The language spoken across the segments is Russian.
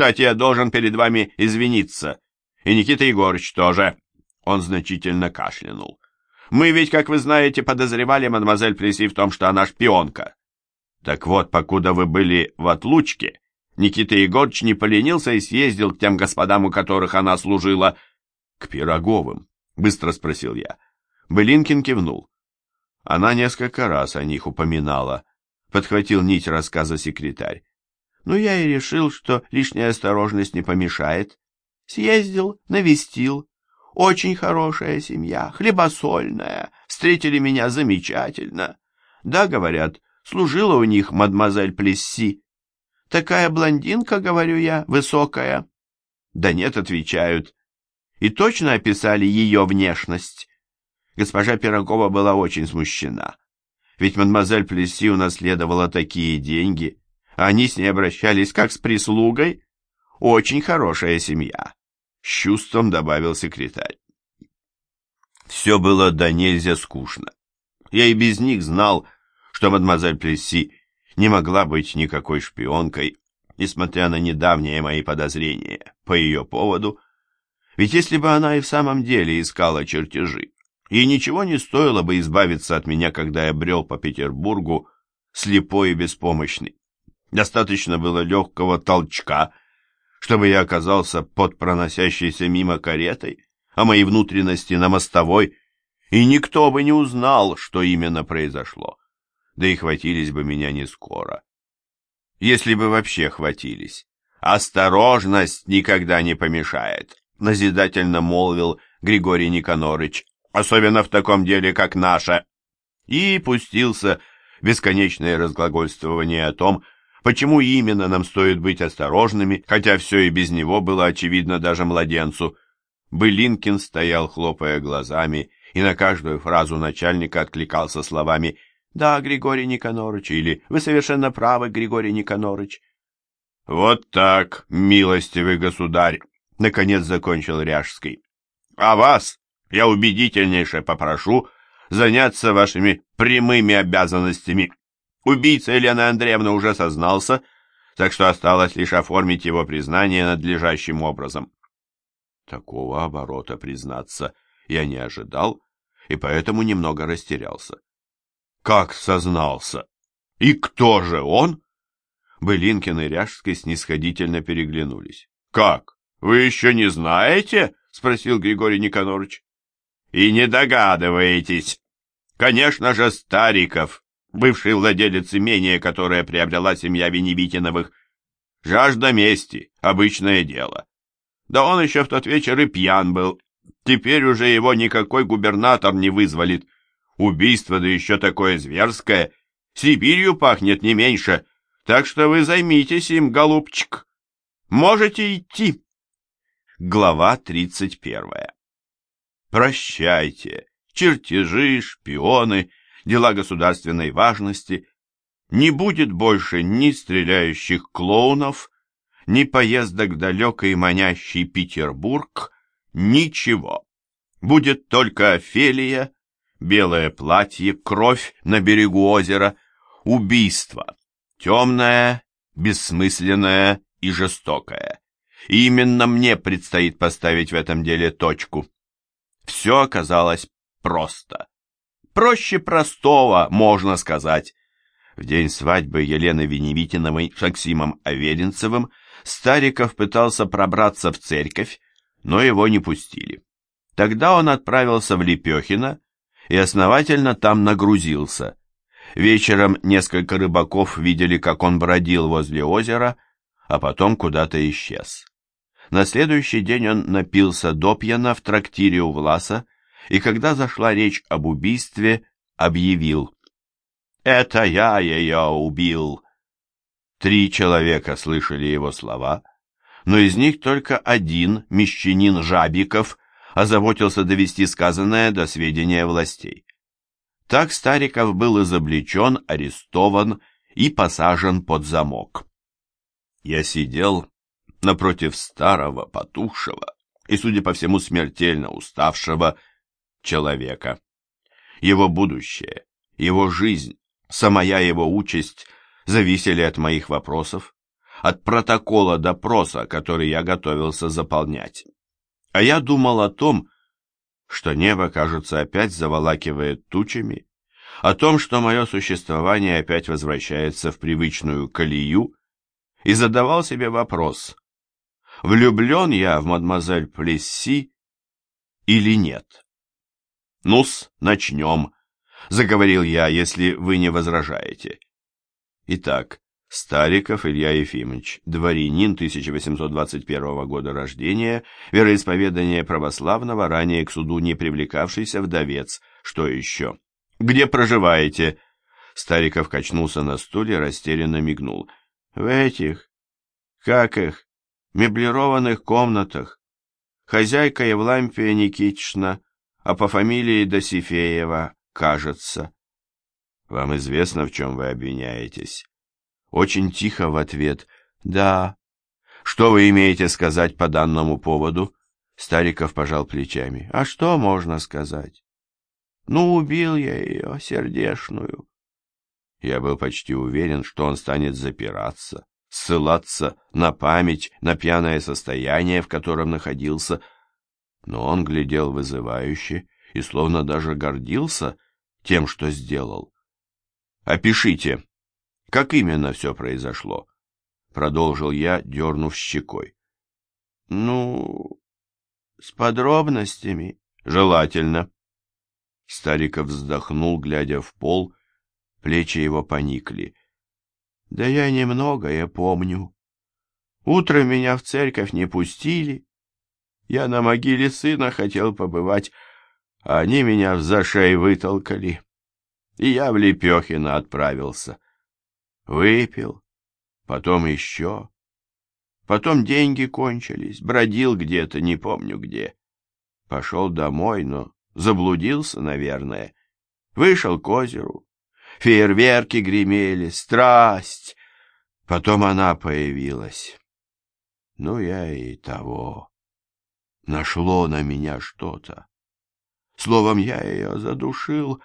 Кстати, я должен перед вами извиниться. И Никита Егорыч тоже. Он значительно кашлянул. Мы ведь, как вы знаете, подозревали мадемуазель Плеси в том, что она шпионка. Так вот, покуда вы были в отлучке, Никита Егорыч не поленился и съездил к тем господам, у которых она служила. К Пироговым, быстро спросил я. Былинкин кивнул. Она несколько раз о них упоминала. Подхватил нить рассказа секретарь. Ну, я и решил, что лишняя осторожность не помешает. Съездил, навестил. Очень хорошая семья, хлебосольная. Встретили меня замечательно. Да, говорят, служила у них мадемуазель Плесси. Такая блондинка, говорю я, высокая. Да нет, отвечают. И точно описали ее внешность. Госпожа Пирогова была очень смущена. Ведь мадемуазель Плесси унаследовала такие деньги, они с ней обращались как с прислугой. Очень хорошая семья. С чувством добавил секретарь. Все было до нельзя скучно. Я и без них знал, что мадемуазель Плесси не могла быть никакой шпионкой, несмотря на недавние мои подозрения по ее поводу, ведь если бы она и в самом деле искала чертежи, ей ничего не стоило бы избавиться от меня, когда я брел по Петербургу слепой и беспомощный. Достаточно было легкого толчка, чтобы я оказался под проносящейся мимо каретой, а мои внутренности на мостовой, и никто бы не узнал, что именно произошло. Да и хватились бы меня не скоро. Если бы вообще хватились. Осторожность никогда не помешает, назидательно молвил Григорий Никонорыч, особенно в таком деле, как наше. И пустился бесконечное разглагольствование о том, Почему именно нам стоит быть осторожными, хотя все и без него было очевидно даже младенцу? Былинкин стоял, хлопая глазами, и на каждую фразу начальника откликался словами «Да, Григорий Никонорыч» или «Вы совершенно правы, Григорий Никонорыч». «Вот так, милостивый государь!» — наконец закончил Ряжский. «А вас я убедительнейше попрошу заняться вашими прямыми обязанностями Убийца Елена Андреевна уже сознался, так что осталось лишь оформить его признание надлежащим образом. Такого оборота, признаться, я не ожидал, и поэтому немного растерялся. Как сознался? И кто же он? Былинкин и Ряжский снисходительно переглянулись. Как? Вы еще не знаете? Спросил Григорий Никонорович. И не догадываетесь. Конечно же, Стариков бывший владелец имения, которое приобрела семья Веневитиновых. Жажда мести — обычное дело. Да он еще в тот вечер и пьян был. Теперь уже его никакой губернатор не вызволит. Убийство, да еще такое зверское. Сибирью пахнет не меньше. Так что вы займитесь им, голубчик. Можете идти. Глава тридцать первая. Прощайте, чертежи, шпионы дела государственной важности, не будет больше ни стреляющих клоунов, ни поездок в далекий манящий Петербург, ничего. Будет только Офелия, белое платье, кровь на берегу озера, убийство, темное, бессмысленное и жестокое. И именно мне предстоит поставить в этом деле точку. Все оказалось просто. Проще простого, можно сказать. В день свадьбы Елены Веневитиновой с Максимом Аверинцевым Стариков пытался пробраться в церковь, но его не пустили. Тогда он отправился в Лепехино и основательно там нагрузился. Вечером несколько рыбаков видели, как он бродил возле озера, а потом куда-то исчез. На следующий день он напился допьяно в трактире у Власа и когда зашла речь об убийстве, объявил «Это я ее убил!» Три человека слышали его слова, но из них только один, мещанин Жабиков, озаботился довести сказанное до сведения властей. Так Стариков был изобличен, арестован и посажен под замок. Я сидел напротив старого, потухшего и, судя по всему, смертельно уставшего человека. Его будущее, его жизнь, самая его участь зависели от моих вопросов, от протокола допроса, который я готовился заполнять. А я думал о том, что небо, кажется, опять заволакивает тучами, о том, что мое существование опять возвращается в привычную колею, и задавал себе вопрос, влюблен я в мадемуазель Плесси или нет. «Ну-с, начнем», — заговорил я, если вы не возражаете. Итак, Стариков Илья Ефимович, дворянин 1821 года рождения, вероисповедание православного, ранее к суду не привлекавшийся вдовец. Что еще? Где проживаете? Стариков качнулся на стуле, растерянно мигнул. В этих, как их, меблированных комнатах. Хозяйка Евлампия Никитична, а по фамилии Досифеева, кажется. Вам известно, в чем вы обвиняетесь? Очень тихо в ответ «Да». «Что вы имеете сказать по данному поводу?» Стариков пожал плечами. «А что можно сказать?» «Ну, убил я ее, сердешную». Я был почти уверен, что он станет запираться, ссылаться на память, на пьяное состояние, в котором находился. Но он глядел вызывающе и словно даже гордился тем, что сделал. «Опишите», как именно все произошло? Продолжил я, дернув щекой. Ну, с подробностями. Желательно. Стариков вздохнул, глядя в пол, плечи его поникли. Да я немногое помню. Утром меня в церковь не пустили. Я на могиле сына хотел побывать, а они меня в зашей вытолкали. И я в Лепехино отправился. Выпил, потом еще. Потом деньги кончились, бродил где-то, не помню где. Пошел домой, но заблудился, наверное. Вышел к озеру. Фейерверки гремели, страсть. Потом она появилась. Ну, я и того. Нашло на меня что-то. Словом, я ее задушил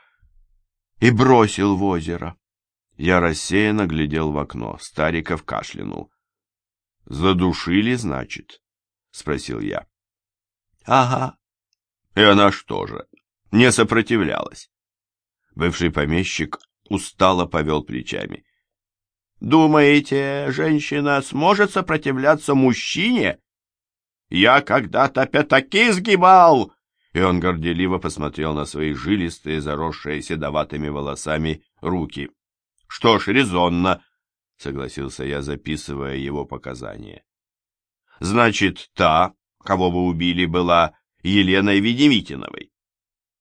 и бросил в озеро. Я рассеянно глядел в окно. Стариков кашлянул. «Задушили, значит?» — спросил я. «Ага». И она что же, не сопротивлялась? Бывший помещик устало повел плечами. «Думаете, женщина сможет сопротивляться мужчине? Я когда-то пятаки сгибал!» И он горделиво посмотрел на свои жилистые, заросшие седоватыми волосами руки. Что ж, резонно, согласился я, записывая его показания. Значит, та, кого вы убили, была Еленой Ведемитиновой.